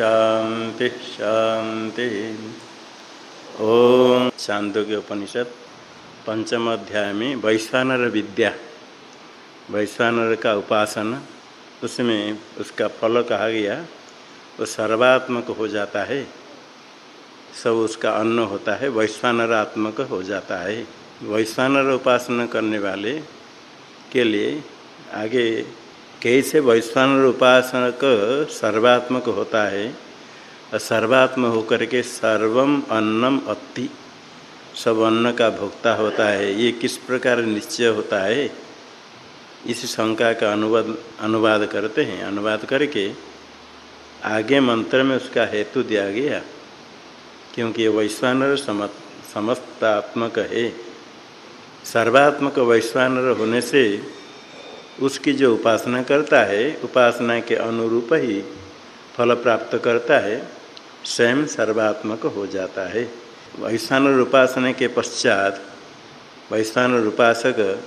शांति शांति। ओम के उपनिषद, पंचम अध्याय में वैश्वानर विद्या। वैश्वानर का उपासना, उसमें उसका फल कहा गया, वो सर्वात्मक हो जाता है। सब उसका अन्न होता है वैश्वानरात्मक हो जाता है। वैश्वानर उपासना करने वाले के लिए आगे कैसे वैश्वान उपासक सर्वात्मक होता है? और सर्वात्म होकर के सर्वम अन्नम अति। सब अन्न का भोक्ता होता है। ये किस प्रकार निश्चय होता है? इस शंका का अनुवाद अनुवाद करते हैं। अनुवाद करके आगे मंत्र में उसका हेतु दिया गया, क्योंकि वैश्वानर समस्तात्मक है। सर्वात्मक वैश्वानर होने से उसकी जो उपासना करता है, उपासना के अनुरूप ही फल प्राप्त करता है, स्वयं सर्वात्मक हो जाता है। वैश्वान उपासना के पश्चात वैश्वान उपासक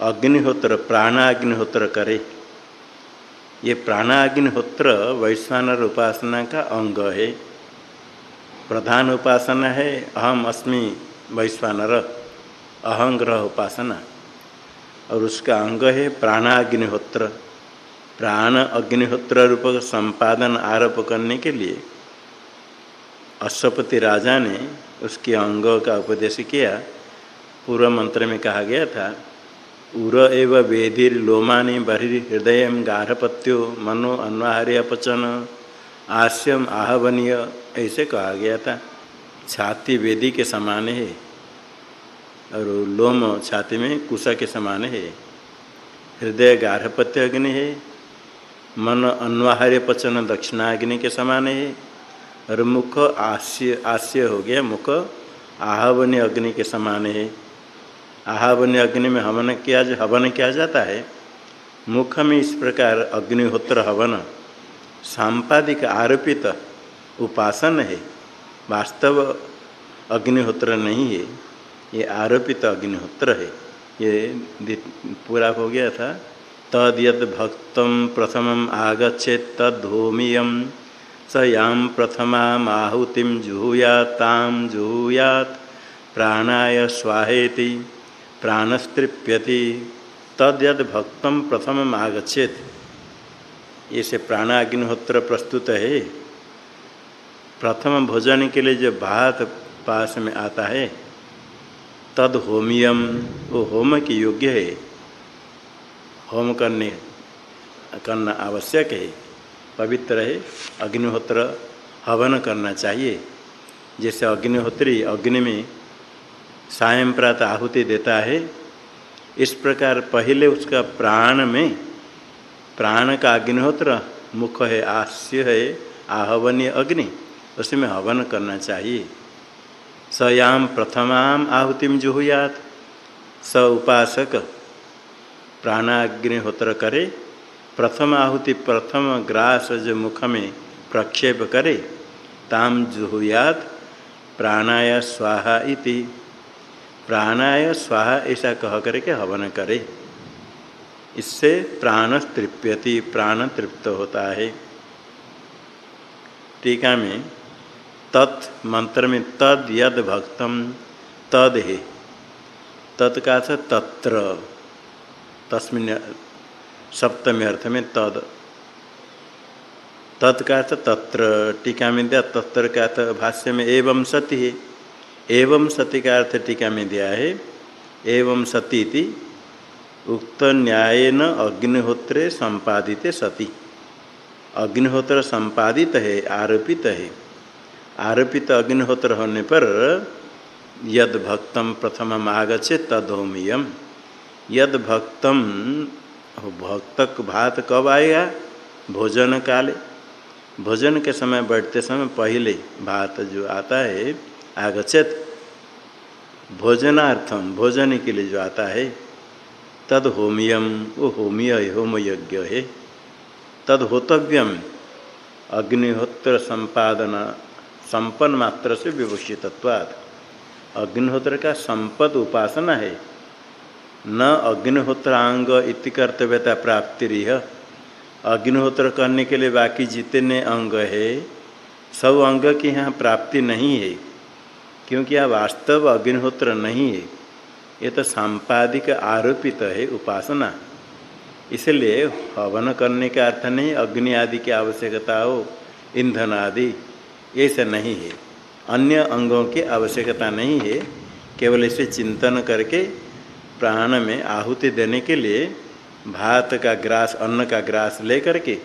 अग्निहोत्र, प्राणाग्निहोत्र करे। ये प्राणाग्निहोत्र वैश्वानर उपासना का अंग है। प्रधान उपासना है, अहम अस्मि वैश्वानर अहंग्रह उपासना। और उसका अंग है प्राणाग्निहोत्र। प्राण अग्निहोत्र रूप संपादन आरोप करने के लिए अश्वपति राजा ने उसके अंग का उपदेश किया। पूर्व मंत्र में कहा गया था, उर एव वेदिर लोमानी बहिर् हृदय गार्हपत्यो मनो अन्वाहार्य अपचन आस्यम आहवनीय। ऐसे कहा गया था। छाती वेदी के समान है। और लोम छाती में कुशा के समान है। हृदय गार्हपत्य अग्नि है। मन अन्वाहार्य पचन दक्षिणाग्नि के समान है। और मुख आस्य आस्य हो गया। मुख आहवन्य अग्नि के समान है। आहवन्य अग्नि में हवन किया हवन किया जाता है। मुख में इस प्रकार अग्निहोत्र हवन सांपादिक आरोपित उपासन है। वास्तव अग्निहोत्र नहीं है। ये आरोपित अग्निहोत्र है। ये पूरा हो गया था। तद यद भक्त प्रथम आगछे तदोमीयम स यां प्रथमा आहुतिम जुहूयाताम जुहूयात। प्राणाय स्वाहेति प्राणस्तृप्यति तद यद भक्त प्रथम आगछेत ये प्राणाग्निहोत्र प्रस्तुत है। प्रथम भोजन के लिए जो भात पास में आता है तद होमियम। वो होम के योग्य है। होम करने, करना आवश्यक है। पवित्र है, अग्निहोत्र हवन करना चाहिए। जैसे अग्निहोत्री अग्नि में सायं प्रात आहुति देता है, इस प्रकार पहले उसका प्राण में, प्राण का अग्निहोत्र मुख है आस्य है, आहवनीय अग्नि उसमें हवन करना चाहिए। सयाम प्रथमाम आहुतिम जुहुयात। स उपासक प्राणाग्निहोत्र करे, प्रथम आहुति प्रथम ग्रास जो मुख में प्रक्षेप करे, ताम जुहुयात, प्राणाय स्वाहा इति। प्राणाय स्वाहा ऐसा कह करके हवन करे। इससे प्राण तृप्यति, प्राण तृप्त होता है। टीका में तत् मंत्र में तद यद भक्तम, तद है। तत्का तत्र। तस्मिन सप्तमी अर्थ में तद। तत्का तत्र। टीका में दिया तत्र का भाष्य में एवं सती है। एवं सती का अर्थ टीका में दिया है। एवं सती उक्त न्यायन अग्निहोत्रे संपादित सती। अग्निहोत्र संपादित है, आरोपित है। आरोपित अग्निहोत्र होने पर यद भक्तम प्रथम आगछे तदोमियम। यद भक्तम भक्त भात कब आएगा भोजन काले। भोजन के समय बैठते समय पहले भात जो आता है आगछेत भोजनार्थम, भोजन के लिए जो आता है, तद होमियम, वो होमीय होम यज्ञ है। तद होतव्यम, अग्निहोत्र संपादना संपन्न मात्र से विभूषितत्वाद अग्निहोत्र का संपद उपासना है। न अग्निहोत्रांग इति कर्तव्यता प्राप्ति रिह। अग्निहोत्र करने के लिए बाकी जितने अंग है, सब अंग की यहाँ प्राप्ति नहीं है, क्योंकि यह वास्तव अग्निहोत्र नहीं है। ये तो सांपादिक आरोपित है उपासना। इसलिए हवन करने का अर्थ नहीं, अग्नि आदि की आवश्यकता हो, ईंधन आदि। ऐसा नहीं है। अन्य अंगों की आवश्यकता नहीं है। केवल इसे चिंतन करके प्राण में आहुति देने के लिए भात का ग्रास, अन्न का ग्रास ले करके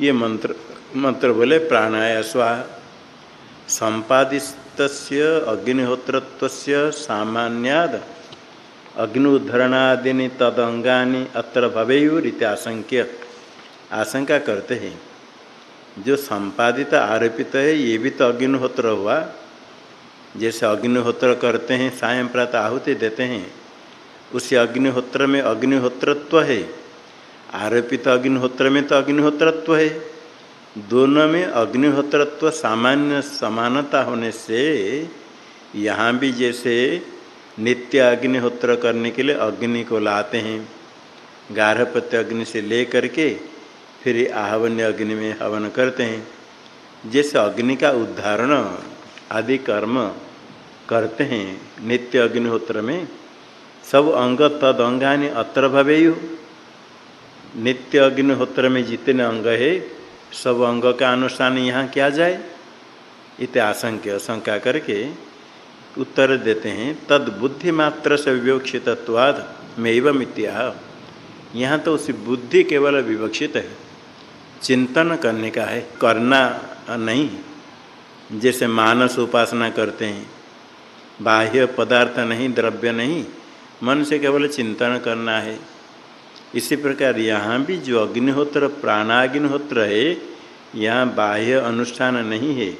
ये मंत्र मंत्र बोले, प्राणाय स्वाहा संपादित अग्निहोत्र सामान्याद। अग्निउद्धरणादि तदंगा अत्र भवेयुरीत आशंक्य। आशंका करते हैं। जो संपादित आरोपित है, ये भी तो अग्निहोत्र हुआ। जैसे अग्निहोत्र करते हैं, सायं प्रात आहुति देते हैं, उसी अग्निहोत्र में अग्निहोत्रत्व है। आरोपित अग्निहोत्र में तो अग्निहोत्रत्व है। दोनों में अग्निहोत्रत्व सामान्य समानता होने से, यहाँ भी जैसे नित्य अग्निहोत्र करने के लिए अग्नि को लाते हैं, गार्हपत्य अग्नि से ले करके फिर आहवन्य अग्नि में हवन करते हैं। जैसे अग्नि का उद्धारण आदि कर्म करते हैं नित्य अग्निहोत्र में, सब अंग तद अंगानी अत्र भवेयु। नित्य अग्निहोत्र में जितने अंग है, सब अंग का अनुष्ठान यहाँ किया जाए। इत आशंक्य शंका करके उत्तर देते हैं, तद बुद्धि मात्र से विवक्षितत्वाद में एवं इत्या यहाँ तो उसी बुद्धि केवल विवक्षित है। चिंतन करने का है, करना नहीं। जैसे मानस उपासना करते हैं, बाह्य पदार्थ नहीं, द्रव्य नहीं, मन से केवल चिंतन करना है। इसी प्रकार यहाँ भी जो अग्निहोत्र, प्राणाग्निहोत्र है, यहाँ बाह्य अनुष्ठान नहीं है।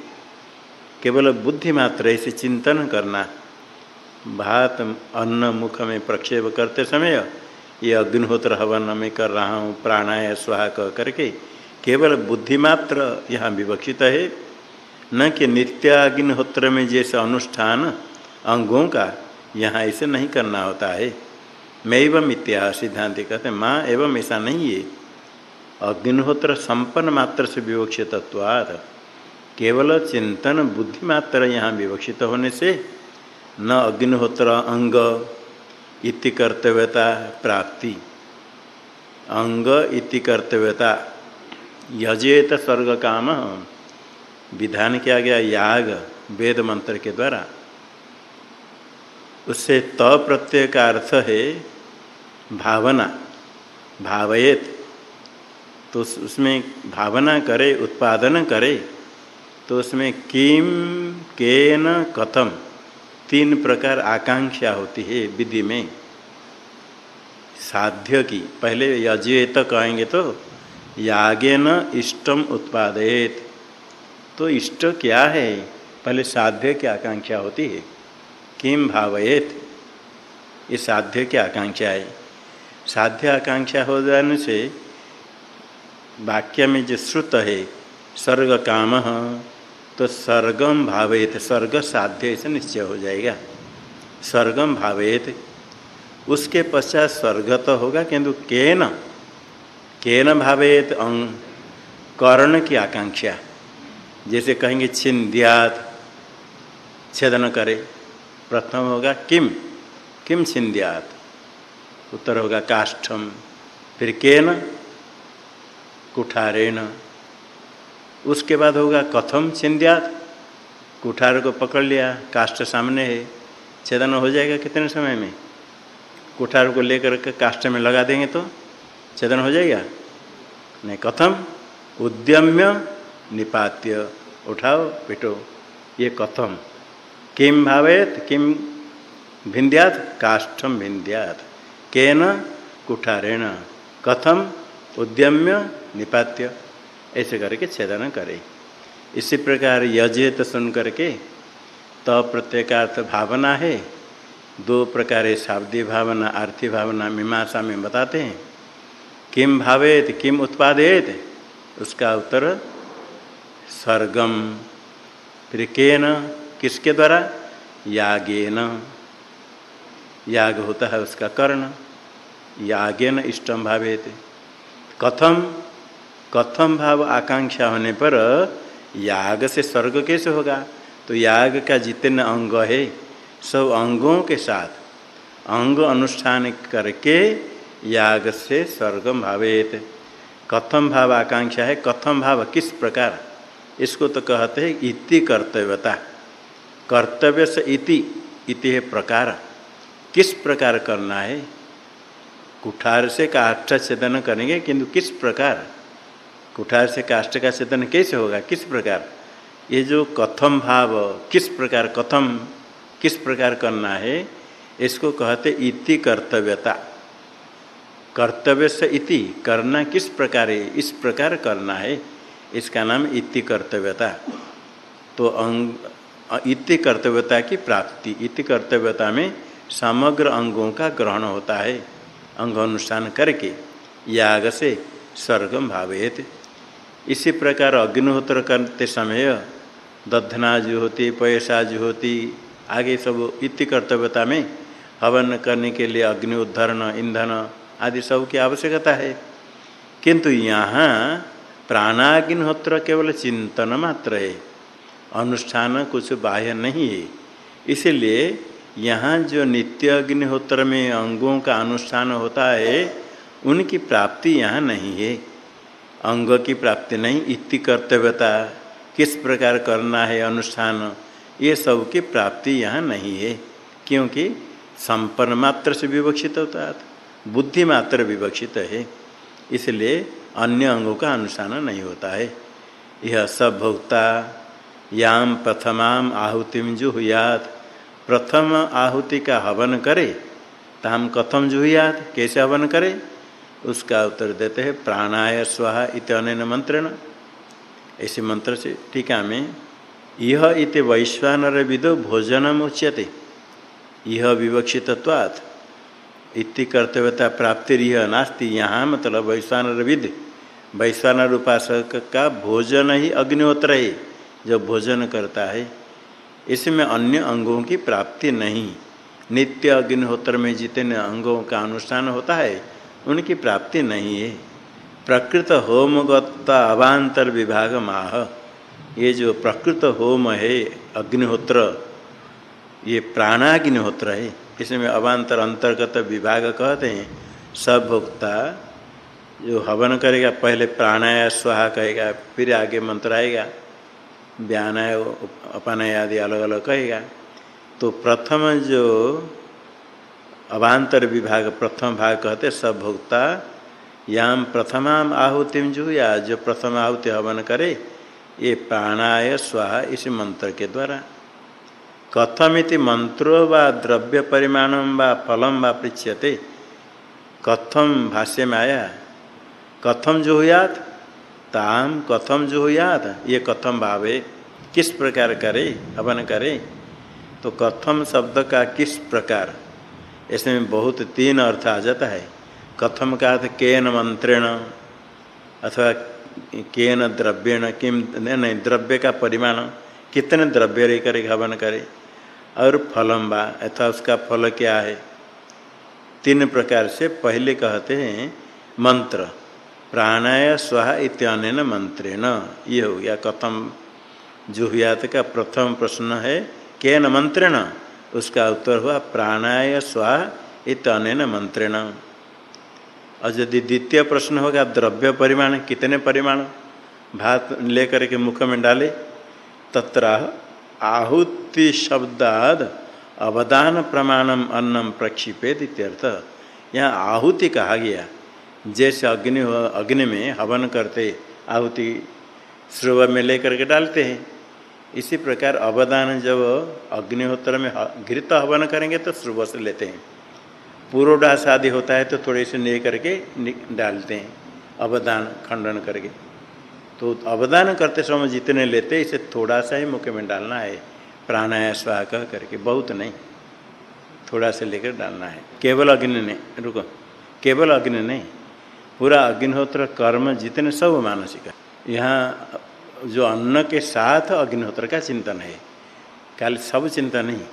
केवल बुद्धि मात्र ऐसे चिंतन करना। भात, अन्न, मुख में प्रक्षेप करते समय ये अग्निहोत्र हवन में कर रहा हूँ प्राणाय स्वाहा कह करके केवल बुद्धिमात्र यहाँ विवक्षित है, न कि नित्य अग्निहोत्र में जैसे अनुष्ठान अंगों का यहाँ ऐसे नहीं करना होता है। मैं एवं इत्या सिद्धांत कहते माँ एवं ऐसा नहीं है। अग्निहोत्र संपन्न मात्र से विवक्षित केवल चिंतन बुद्धि मात्र यहाँ विवक्षित होने से, न अग्निहोत्र अंग इति कर्तव्यता प्राप्ति। अंग इति कर्तव्यता यजेत स्वर्ग काम। विधान किया गया याग वेद मंत्र के द्वारा। उससे त प्रत्यय का अर्थ है भावना, भावयेत। तो उसमें भावना करे, उत्पादन करे तो उसमें किम, केन, कथम तीन प्रकार आकांक्षा होती है विधि में। साध्य की, पहले यजेत कहेंगे तो यागे न इष्टम उत्पादित तो इष्ट क्या है? पहले साध्य की आकांक्षा होती है। किम भावयेत? ये साध्य की आकांक्षा है। साध्य आकांक्षा हो जाने से वाक्य में जो श्रुत है, सर्ग काम तो सर्गम भावेत स्वर्ग साध्य से निश्चय हो जाएगा। स्वर्गम भावेत उसके पश्चात स्वर्ग तो होगा, किंतु के न केन भावेत अंग कर्ण की आकांक्षा। जैसे कहेंगे, छिंद्यात छेदन करे। प्रथम होगा, किम? किम छिंद्यात? उत्तर होगा, काष्ठम। फिर, केन? कुठारेण। उसके बाद होगा, कथम छिंद्यात? कुठार को पकड़ लिया, काष्ठ सामने है। छेदन हो जाएगा कितने समय में? कुठार को लेकर के काष्ठ में लगा देंगे तो? छेदन हो जाएगा? नहीं, कथम उद्यम्य निपात्य। उठाओ पिटो। ये कथम। किम भावेत किम भिंद्यात काष्ठम भिंद्यात। केन कुठारेण। कथम उद्यम्य निपात्य। ऐसे करके छेदन करे। इसी प्रकार यजेत सुन करके त प्रत्येकार्थ भावना है। दो प्रकार शाब्दी भावना, आर्थिक भावना, मीमांसा में बताते हैं। किम भावेत, किम उत्पादेत? उसका उत्तर, स्वर्गम। फिर के न किसके द्वारा? यागेन। याग होता है उसका कर्ण। यागेन इष्टम भावेत। कथम? कथम भाव आकांक्षा होने पर याग से स्वर्ग कैसे होगा? तो याग का जितने अंग है, सब अंगों के साथ, अंग अनुष्ठान करके याग से स्वर्ग भावेत। कथम भाव आकांक्षा है कथम भाव किस प्रकार? इसको तो कहते हैं इति कर्तव्यता। कर्तव्य से इति इति है प्रकार। किस प्रकार करना है? कुठार से काष्ठ छेदन करेंगे, किंतु किस प्रकार? कुठार से काष्ठ का छेदन कैसे होगा? किस प्रकार? ये जो कथम भाव, किस प्रकार कथम किस प्रकार करना है, इसको कहते इति कर्तव्यता। कर्तव्य से इति, करना किस प्रकार है इस प्रकार करना है, इसका नाम इति कर्तव्यता। तो अंग, इति कर्तव्यता की प्राप्ति, इति कर्तव्यता में समग्र अंगों का ग्रहण होता है। अंग अनुष्ठान करके याग से स्वर्गम भावेत। इसी प्रकार अग्निहोत्र करते समय दधना जो होती, पैसा जो होती, आगे सब इति कर्तव्यता में हवन करने के लिए अग्नि उद्धरण, ईंधन आदि सब की आवश्यकता है। किंतु यहाँ प्राणाग्निहोत्र केवल चिंतन मात्र है। अनुष्ठान कुछ बाह्य नहीं है। इसलिए यहाँ जो नित्य अग्निहोत्र में अंगों का अनुष्ठान होता है, उनकी प्राप्ति यहाँ नहीं है। अंग की प्राप्ति नहीं, इति कर्तव्यता, किस प्रकार करना है अनुष्ठान, ये सब की प्राप्ति यहाँ नहीं है। क्योंकि संपन्न मात्र से विवक्षित होता है। बुद्धि मात्र विवक्षित है। इसलिए अन्य अंगों का अनुष्ठान नहीं होता है। यह सब भोक्ता, याम प्रथमाम आहुतिम जुहुयात। प्रथम आहुति का हवन करे, ताम कथम जुहुयात, कैसे हवन करे? उसका उत्तर देते हैं, प्राणाय स्वाहा इत अन मंत्रेण। ऐसे मंत्र से टीका में, यह इत वैश्वानर विदो भोजनम उच्यते। यह विवक्षितत्वात्। इति कर्तव्यता प्राप्ति यह नास्ति। यहाँ मतलब वैश्वानर विद वैश्वानर उपासक का भोजन ही अग्निहोत्र है, जो भोजन करता है। इसमें अन्य अंगों की प्राप्ति नहीं। नित्य अग्निहोत्र में जितने अंगों का अनुष्ठान होता है, उनकी प्राप्ति नहीं है। प्रकृत होमगत अवान्तर विभाग माह ये जो प्रकृत होम है अग्निहोत्र ये प्राणाग्निहोत्र है। इसमें अवान्तर अंतर्गत विभाग कहते हैं। सब भोक्ता जो हवन करेगा, पहले प्राणाया, स्वाहा कहेगा, फिर आगे मंत्र आएगा, व्यानाय अपानाय आदि अलग अलग कहेगा। तो प्रथम जो अवान्तर विभाग, प्रथम भाग कहते सब भोक्ता, याम प्रथमाम आहुतिम जो या जो प्रथम आहुति हवन करे, ये प्राणाय, स्वाहा इस मंत्र के द्वारा। कथमिति मंत्रो व द्रव्य परिमाण व फलम व पृछ्यते कथम भाष्य में आया कथम जो हुयात ताम कथम जो हुयात ये कथम भावे, किस प्रकार करे, हवन करे तो कथम शब्द का किस प्रकार, इसमें बहुत तीन अर्थ आ जाता है। कथम का अर्थ, केन मंत्रेण, अथवा केन द्रव्यण किम नहीं, द्रव्य का परिमाण, कितने द्रव्य रह करे हवन करे और फलम बा। अथवा उसका फल क्या है? तीन प्रकार से पहले कहते हैं, मंत्र। प्राणाय स्वाहा इत्यान मंत्रेण। ये हो गया कथम। जुहियात का प्रथम प्रश्न है, केन मंत्रेण? उसका उत्तर हुआ, प्राणाय स्वाहा इत्यान मंत्रेण। और यदि द्वितीय प्रश्न होगा, द्रव्य परिमाण, कितने परिमाण? भात लेकर के मुख में डाले तत्र आहुति शब्दाद अवदान प्रमाणम अन्नम प्रक्षिपेत इत्यर्थ। यहाँ आहुति कहा गया। जैसे अग्नि अग्नि में हवन करते, आहुति श्रव में लेकर के डालते हैं। इसी प्रकार अवदान जब अग्निहोत्र में घृत हवन करेंगे तो श्रुव से लेते हैं। पूर्वडास आदि होता है तो थोड़े से ले करके डालते हैं। अवदान खंडन करके। तो अवदान करते समय जितने लेते, इसे थोड़ा सा ही मुख में डालना है। प्राणाया स्वाहा कह करके बहुत नहीं, थोड़ा सा लेकर डालना है। केवल अग्नि नहीं रुको, केवल अग्नि नहीं, पूरा अग्निहोत्र कर्म जितने सब मानसिक यहाँ जो अन्न के साथ अग्निहोत्र का चिंतन है, कल सब चिंतन नहीं,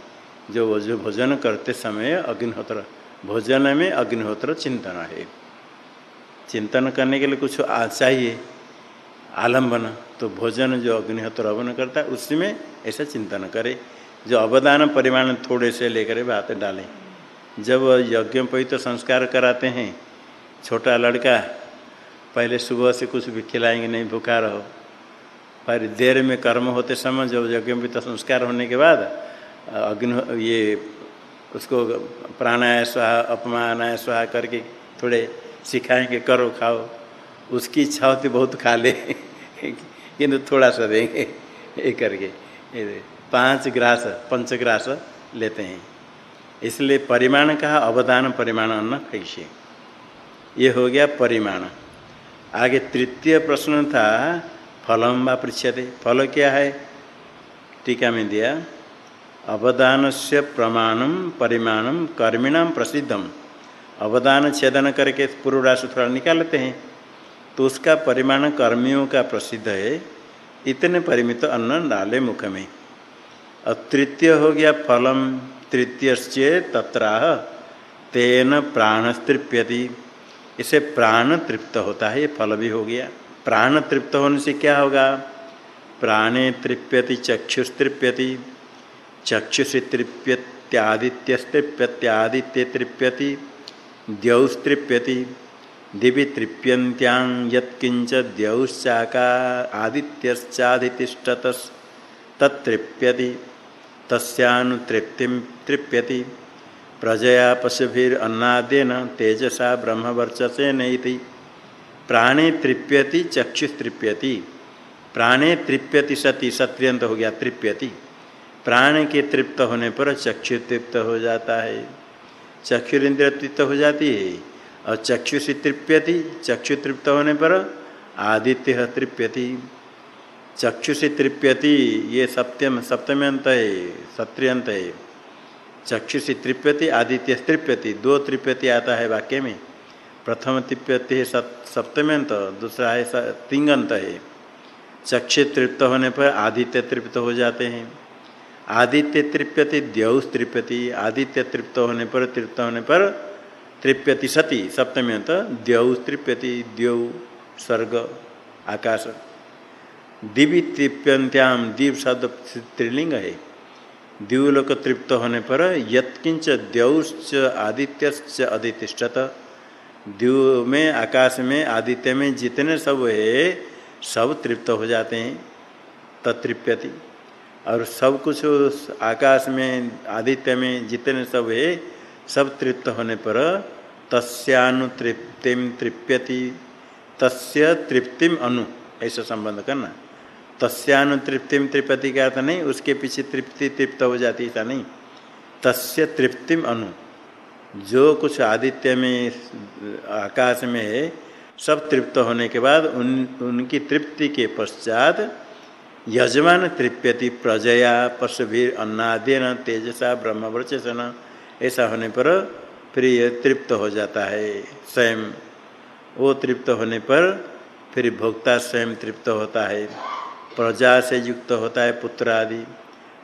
जो जो भोजन करते समय अग्निहोत्र, भोजन में अग्निहोत्र चिंतन है। चिंतन करने के लिए कुछ चाहिए आलंबन तो भोजन जो अग्निहोत्र हवन करता है उसमें ऐसा चिंतन करे। जो अवदान परिमाण थोड़े से लेकर बात डालें। जब यज्ञ तो संस्कार कराते हैं, छोटा लड़का, पहले सुबह से कुछ भी खिलाएँगे, नहीं भूखा रहो। पर देर में कर्म होते समय जब यज्ञ तो संस्कार होने के बाद, अग्नि, ये उसको प्राणाय स्वाहा अपमानाय स्वाहा करके थोड़े सिखाएँगे, करो, खाओ। उसकी इच्छा होती बहुत खा ले। किंतु थोड़ा सा देंगे ये करके। पाँच ग्रास, पंच ग्रास लेते हैं। इसलिए परिमाण कहा अवदान परिमाण अन्न कैसे? ये हो गया परिमाण। आगे तृतीय प्रश्न था, फलम व पृछते फल क्या है? टीका में दिया अवदान से प्रमाणम परिमाणम कर्मिणाम प्रसिद्धम अवदान छेदन करके पूर्व राशि थोड़ा निकालते हैं। तो उसका परिमाण कर्मियों का प्रसिद्ध है। इतने परिमित अन्न डाले मुख में। और तृतीय हो गया फलम। तृतीय तत्राह। तेन प्राण तृप्यति इसे प्राण तृप्त होता है, ये फल भी हो गया। प्राण तृप्त होने से क्या होगा? प्राणे तृप्यति चक्षुस्तृप्यति चक्षुषि तृप्यत्यादित्यस्तृप्यत्यादित्य तृप्यति। द्यौस्तृप्यति दिवि तृप्यंत्यांग यत्किंच द्यौश्चाका आदित्यश्चादितिष्ठत तत्तृप्यति, तस्यानुतृप्ति तृप्यति। प्रजया पशुभिर्न्नादेन तेजसा ब्रह्मवर्चसे नहीं प्राणे तृप्यति चक्षुस्तृप्यति प्राणे तृप्यति सती सत्यंत हो गया, तृप्यति। प्राण के तृप्त होने पर चक्षु तृप्त हो जाता है। चक्षु इंद्र तृप्त हो जाती है। और चक्षु से तृप्यति, चक्षु तृप्त होने पर आदित्य तृप्यति। चक्षु से तृप्यति, ये सप्तम सप्तम अंत है सत्रियंत है। चक्षु से तृप्यति, आदित्य तृप्यति, दो तृप्यति आता है वाक्य में। प्रथम तृप्यति है सप्तम अंत, दूसरा है तिंगंत है। चक्षु तृप्त होने पर आदित्य तृप्त हो जाते हैं। आदित्य तृप्यति, द्यौस तृप्यति, आदित्य तृप्त होने पर, तृप्त होने पर तृप्यति सती, सप्तमी अंत द्यौस तृप्यति द्यौ स्वर्ग आकाश। दिव्य तृप्यंत्याम दीप शब्द त्रिलिंग है। द्यूलोक तृप्त होने पर यत्किंच द्यौश्च आदित्य अधितिष्ठत। द्यू में, आकाश में, आदित्य में जितने सब है, सब तृप्त हो जाते हैं। तत्प्यति और सब कुछ आकाश में, आदित्य में जितने सब है सब तृप्त होने पर तस्यानुतृप्तिम तृप्यति। तस्य तृप्तिम अनु, ऐसा संबंध करना। तस्यानुतृप्तिम तृप्यति का अर्थ नहीं, उसके पीछे तृप्ति तृप्त हो जाती ऐसा नहीं। तस्य तृप्तिम अनु। जो कुछ आदित्य में, आकाश में है, सब तृप्त होने के बाद उन, उनकी तृप्ति के पश्चात यजमान तृप्यति प्रजया पशुभीर अन्नादेन तेजसा ब्रह्मवर्चसन ऐसा होने पर फिर ये तृप्त हो जाता है स्वयं। वो तृप्त होने पर फिर भोक्ता स्वयं तृप्त होता है। प्रजा से युक्त होता है पुत्र आदि।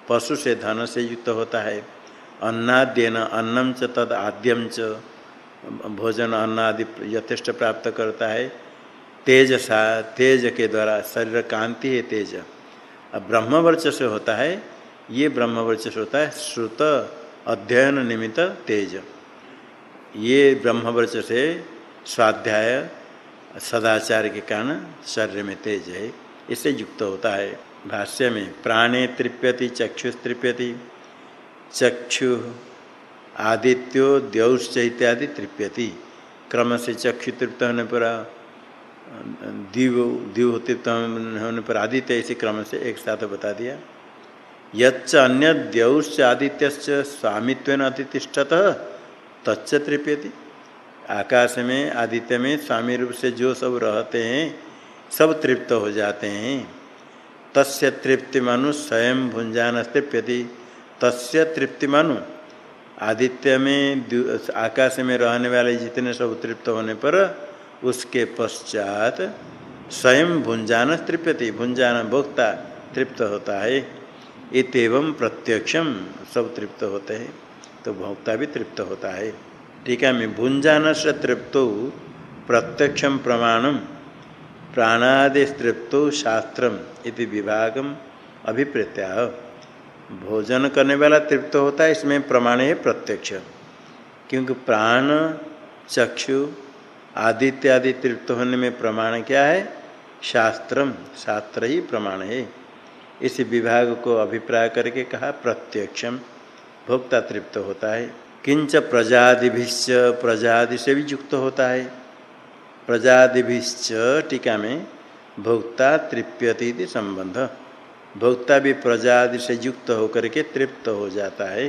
पशु से धन से युक्त होता है। अन्नाद्यन अन्नम च तद आद्यम च। भोजन अन्नादि यथेष्ट प्राप्त करता है। तेज सा तेज के द्वारा शरीर कांति है तेज। अब ब्रह्मवर्च से होता है। ये ब्रह्मवर्च से होता है श्रुत। अध्ययन निमित्त तेज। ये ब्रह्मवर्च से स्वाध्याय सदाचार के कारण शरीर में तेज है। इससे युक्त होता है। भाष्य में, प्राणे तृप्यति, चक्षु तृप्यति, चक्षु आदित्यो, द्यौश्च इत्यादि तृप्यति। क्रम से चक्षु तृप्त होने पर दिव दिव तृप्त होने पर आदित्य इसी क्रम से एक साथ बता दिया। यच्च स्वामित्व अतिष्ठत तच्च तृप्यति। आकाश में आदित्य में स्वामी रूप से जो सब रहते हैं, सब तृप्त हो जाते हैं। तस्य तृप्तिमानु स्वयं भुंजान तृप्यति। तस्य तृप्तिमानु आदित्य में आकाश में रहने वाले जितने सब तृप्त होने पर, उसके पश्चात स्वयं भुंजान तृप्यति। भुंजान भोक्ता तृप्त होता है। इतम प्रत्यक्षम सब तृप्त होते हैं तो भोक्ता भी तृप्त होता है। ठीक है, मैं भुंजान से तृप्त प्रत्यक्षम प्रमाणम प्राणादि तृप्तो शास्त्रम इति विभागम अभिप्रत्या भोजन करने वाला तृप्त होता है, इसमें प्रमाण है प्रत्यक्ष। क्योंकि प्राण, चक्षु आदि तृप्त होने में प्रमाण क्या है? शास्त्रम शास्त्र ही प्रमाण है। इस विभाग को अभिप्राय करके कहा प्रत्यक्षम भोक्ता तृप्त होता है। किंच प्रजादिभिश्च, प्रजादि से भी युक्त होता है। प्रजादिभिश्च टीका में भोक्ता तृप्यति संबंध। भोक्ता भी प्रजादि से युक्त होकर के तृप्त हो जाता है।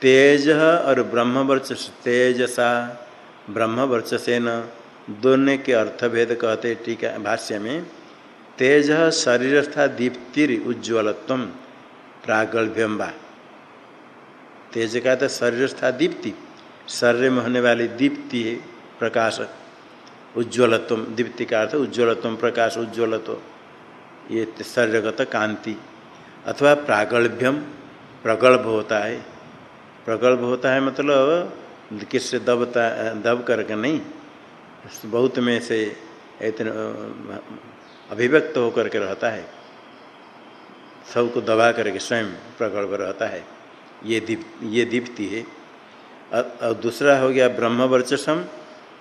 तेज और ब्रह्मवर्चस तेजसा, ब्रह्मवर्चसेन, दोनों के अर्थभेद कहते टीका भाष्य में। तेज शरीरस्था दीप्तिर उज्ज्वलत्व प्रागल्भ्यम वा तेज का तो शरीरस्था दीप्ति, शरीर में होने वाली दीप्ति प्रकाश, उज्ज्वलत्व, दीप्ति का अर्थ उज्ज्वलत्व प्रकाश, उज्ज्वलत्व, ये शरीरगत कांति, अथवा प्रागल्भ्यम प्रगल्भ होता है। प्रगल्भ होता है मतलब किससे दबता, दब करके नहीं, बहुत में से इतने अभिव्यक्त होकर के रहता है। सबको दबा करके स्वयं प्रगल्भ रहता है। ये दीप, ये दीप्ति है। और दूसरा हो गया ब्रह्मवर्चसम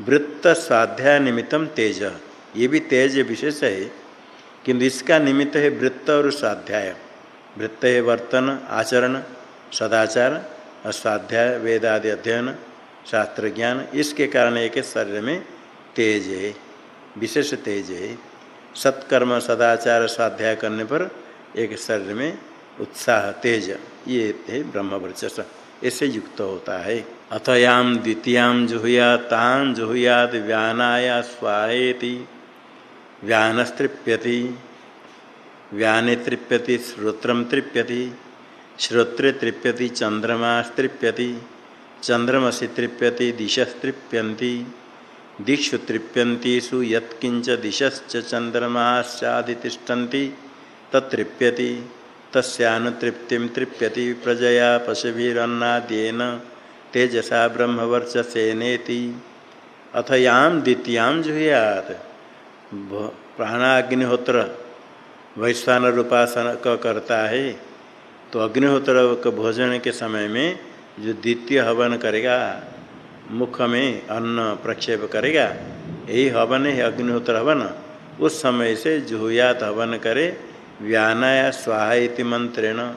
वृत्त स्वाध्याय निमित्तम तेज। ये भी तेज विशेष है किंतु इसका निमित्त है वृत्त और स्वाध्याय वृत्त है वर्तन, आचरण, सदाचार और स्वाध्याय वेदादि अध्ययन शास्त्र ज्ञान इसके कारण एक शरीर में तेज है, विशेष तेज है। सत्कर्म, सदाचार, स्वाध्याय करने पर एक शरीर में उत्साह, तेज, ये है ब्रह्मवर्चस ऐसे युक्त होता है। अथयाम द्वितीयाम जुहुया तान जुहुयाद व्यानाया स्वाएति व्यानस्तृप्यति व्याने तृप्यति श्रोत्रम तृप्यति श्रोत्रे तृप्यति चंद्रमास्तृप्यति चंद्रमसी तृप्यति दिशस्तृप्यन्ति दिक्षु तृप्यंतीसु यत्किंच दिशश्च चंद्रमाश्चादितिष्ठन्ति तत्तृप्यति तस्यानुतृप्तिं तृप्यति प्रजया पशुभिरन्नाद्येन, तेजसा ब्रह्मवर्चसेनेति अथ याम द्वितीयाम जुहुयात प्राणाग्निहोत्र वैश्वान उपासना का करता है तो अग्निहोत्र भोजन के समय में जो द्वितीय हवन करेगा मुख में अन्न प्रक्षेप करेगा। यही हवन है, अग्निहोत्र हवन। उस समय से जुहुयात हवन करे। व्यानाय स्वाहा इति मंत्रेण।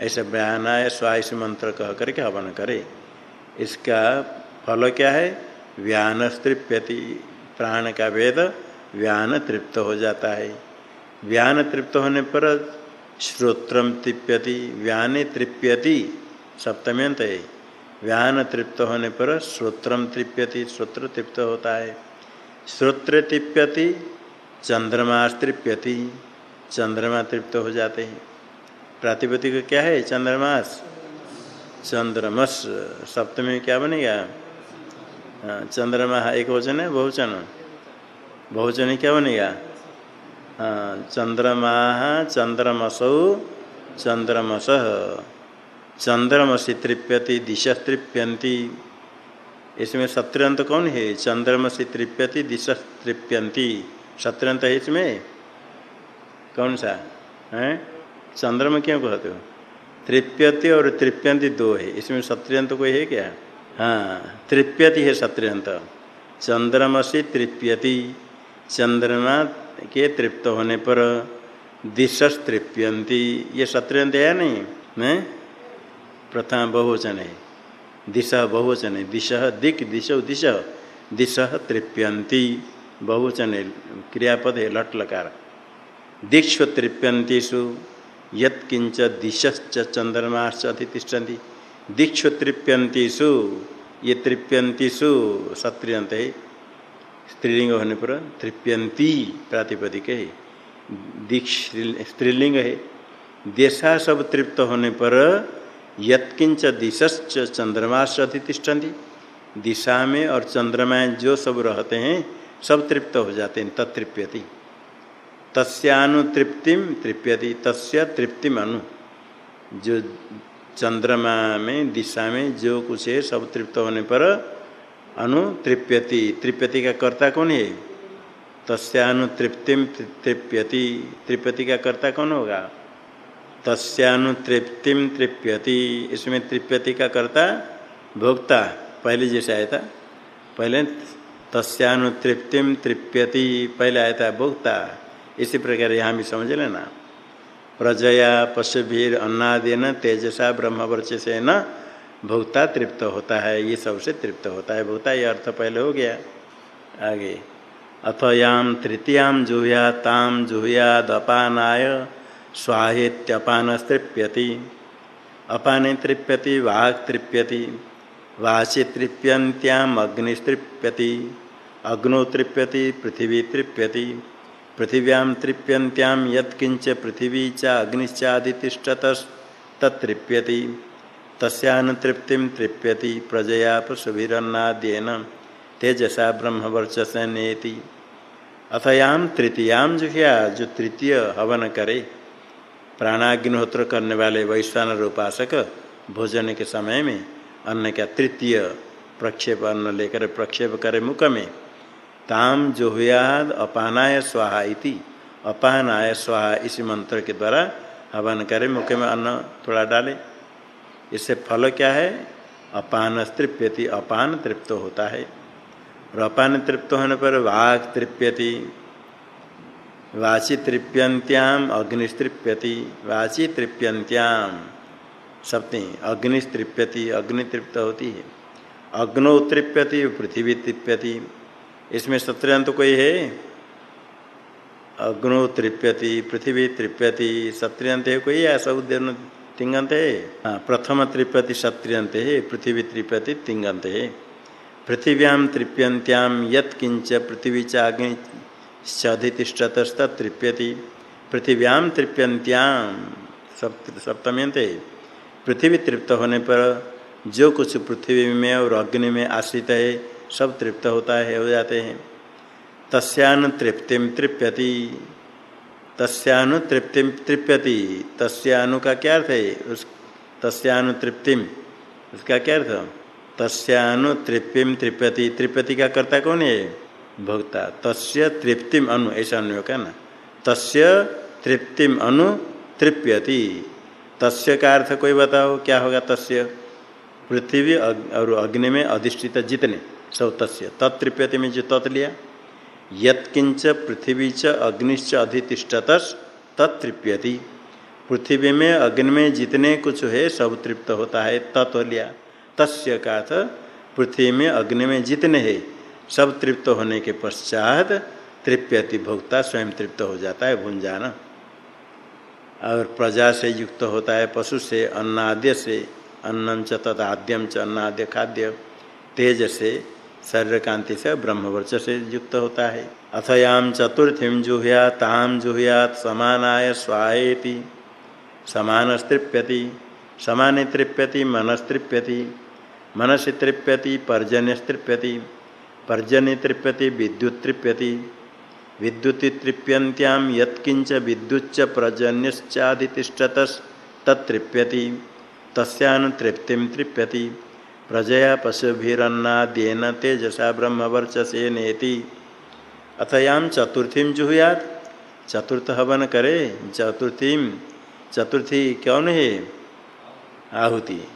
ऐसा व्यानाय स्वाहा इस मंत्र कह करके हवन करे। इसका फल क्या है? व्यान तृप्यति प्राण का वेद व्यान तृप्त हो जाता है। व्यान तृप्त होने पर श्रोत्रम तृप्यति, व्याने तृप्यति। सप्तम्यंत है। व्यान तृप्त होने पर श्रोत्रम तृप्यति श्रोत्र तृप्त होता है। श्रोत्र तृप्यति चंद्रमा तृप्यति चंद्रमा तृप्त हो जाते हैं। प्रातिपतिक क्या है? चंद्रमास? चंद्रमस। सप्तमी क्या बनेगा? हाँ, चंद्रमा एक वचन है बहुवचन बहुवचन क्या बनेगा? हाँ चंद्रमा चंद्रमसौ चंद्रमस। चंद्रमसी तृप्यति दिश तृप्यंती इसमें सत्रंत कौन है? चंद्रमसी तृप्यति दिश तृप्यंती सत्रंत है इसमें? कौन सा? है? चंद्रमा क्यों कहते हो? तृप्यति और तृप्यंति दो है। इसमें सत्रियंत कोई है क्या? हाँ तृप्यति है सत्रियंत चंद्रमसी तृप्यति चंद्रमा के तृप्त होने पर दिशस तृप्यंती ये सत्रियंत है नहीं? मैं प्रथम बहुवचन है दिश बहुवचन है दिश दिक, दिश दिश दिश तृप्यंती बहुवचन, क्रियापद है लट लकार दीक्षु तृप्यंतीसु यत्किंच दिशश्च चंद्रमाश्च अधितिष्ठन्ति। दीक्षु तृप्यंतीसु ये तृप्यंतीसु सत्रियंत है स्त्रीलिंग होने पर तृप्यंती प्रातिपदिक। है दीक्ष स्त्रीलिंग है। देशा सब तृप्त होने पर यत्किंच दिशश्च चंद्रमाश्च अधितिष्ठन्ति दिशा में और चंद्रमा जो सब रहते हैं, सब तृप्त हो जाते हैं, तत्तृप्यति। तस्यानुतृप्तिम तृप्यति, तस्य तृप्तिम अनु। जो चंद्रमा में, दिशा में जो कुछ है, सब तृप्त होने पर अनु तृप्यति। तृप्यति का कर्ता कौन है? तस्यानुतृप्तिम तृप्यति। तृप्यति का कर्ता कौन होगा? तस्यानुतृप्तिम तृप्यति। इसमें तृप्यति का कर्ता भोक्ता, पहले जैसे आया था। पहले तस्यानुतृप्तिम तृप्यति, पहले आया था भोक्ता। इसी प्रकार यहाँ भी समझ लेना। प्रजया पशुभीर अन्नादेन तेजसा ब्रह्मवर्च से न भोक्ता तृप्त होता है। ये सबसे तृप्त होता है भोक्ता। ये अर्थ पहले हो गया। आगे। अथयाम तृतीयाम जुहया ताम जुहयाद अपानाय स्वाहेत्यपान तृप्यति अपाने तृप्यति वाक् तृप्यति वाचि तृप्यंत्याम अग्निस्तृप्यति अग्नो तृप्यति पृथिवी तृप्यति पृथिव्यां तृप्यंत्याम यत्किंच पृथिवी च अग्निश्चादितिष्ठतस्तृप्यति तस्यान तृप्तिम तृप्यति प्रजया पशुभिरन्नाद्यन, तेजसा ब्रह्मवर्चसनेति। अथयाम तृतीयाम जो जो तृतीय हवन करे प्राणाग्निहोत्र करने वाले वैश्वानर उपासक भोजन के समय में अन्न का तृतीय प्रक्षेप, अन्न लेकर प्रक्षेप करे मुख में। ताम जुहुयाद अपानाय स्वाहा इति। अपानाय स्वाहा इसी मंत्र के द्वारा हवन करे मुख में अन्न थोड़ा डाले। इससे फल क्या है? अपान तृप्यति, अपान तृप्त होता है। और अपान तृप्त होने पर वाघ तृप्यति वाची तृप्यंत्याम अग्निस्तृप्यति वाची तृप्यंत्याम सप्तमी अग्निस्तृप्यति अग्नि तृप्त होती है। अग्नो तृप्यति, पृथ्वी तृप्यति। इसमें सत्रंत कोई है? अग्नो तृप्यति, पृथ्वी तृप्यति, सत्रियंत है कोई? या सब तिंगंत है? हाँ प्रथम तृप्यति, सत्रियंत है, पृथ्वी तृप्यति, तिंगंत है। पृथिव्याम तृप्यंत्याम यत्किंच पृथ्वी चाग्नि अधितिष्ठतस्त तृप्यति पृथिव्याम तृप्यंत्याम सप्तम्यंत पृथ्वी तृप्त होने पर जो कुछ पृथ्वी में और अग्नि में आश्रित है, सब तृप्त होता है, हो जाते हैं। तस्यानु तृप्तिम तृप्यति। तस्यानु तृप्तिम तृप्यति। तस्यानु का क्या अर्थ है? उस तस्यानु तृप्तिम उसका क्या अर्थ? तस्यानु तृप्तिम तृप्यति। तृप्यति का कर्ता कौन है? भोक्ता। तस्य तृप्तिम अनु, ऐसा अन्वय का ना? तस्य तृप्तिम अनु तृप्यति। तस्य का अर्थ कोई बताओ, क्या होगा तस्य? पृथ्वी और अग्नि में अधिष्ठित जितने, सब तस्य। तत्प्यति में जो तत् लिया। यत्किंच पृथ्वी च अग्निश्च अधितिष्ठत तत्प्यति पृथ्वी में, अग्नि में जितने कुछ है, सब तृप्त होता है तत्व लिया। तस्य का अर्थ, पृथ्वी में, अग्नि में जितने हैं सब तृप्त होने के पश्चात तृप्यति भोक्ता स्वयं तृप्त हो जाता है भुंजान और प्रजा से युक्त होता है, पशु से, अन्नाद्य से अन्न च तदाद्यम च, अन्नाद्य खाद्य, तेज से शरीर कांति से, ब्रह्मवर्च से युक्त होता है। अथयाम चतुर्थीम जुहुया, ताम जुहुयात समानाय स्वाएति समान तृप्यति समान तृप्यति मनस्तृप्यति, मनसी तृप्यति पर्जन्य तृप्यति पर्जन्य तृप्यति, विद्युत तृप्यति। विद्युति तृप्यंत्याम यत्किंच विद्युच्च पर्जन्यश्चादितिष्ठत तत्प्यति तस्यान तृप्तिम तृप्यति। प्रजया पशुभिरन्नाद्यन तेजसा ब्रह्मवर्चसे नेति। अथयाम चतुर्थीम जुहुयात। चतुर्थ हवन करे। चतुर्थीम चतुर्थी कौन है आहुति।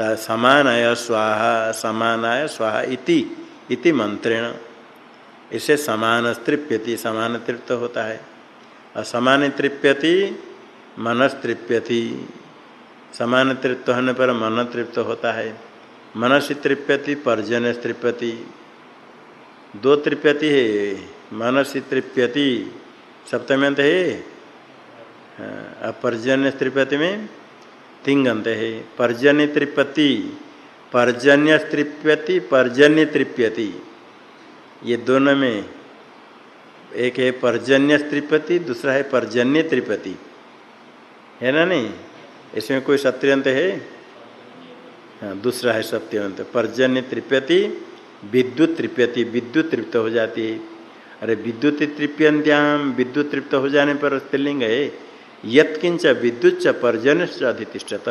समानाय स्वाहा समानाय स्वाहा इति। इति मंत्रेण। इसे समान तृप्यति समान तृप्त होता है। और समान तृप्यति मनस तृप्यति समान तृप्त होने पर मन तृप्त होता है। मनसी तृप्यति पर्जन्य तृप्यति। दो तृप्यति है। मनसी तृप्यति सप्तम्यंत है। हाँ, पर्जन्य तृप्यति में तिंगंत है। पर्जन्य तृप्यति पर्जन्य तृप्यति पर्जन्य तृप्यति ये दोनों में एक है पर्जन्य तृप्यति दूसरा है पर्जन्य तृप्यति है ना नहीं? इसमें कोई सत्यंत है? हाँ दूसरा है सत्यंत। पर्जन्य तृप्यति विद्युत तृप्यति विद्युत तृप्त हो जाती है। अरे विद्युत तृप्यंत्याम विद्युत तृप्त हो जाने पर स्त्रीलिंग है। यत्किंच विद्युत पर्जन्य अधितिष्ठत।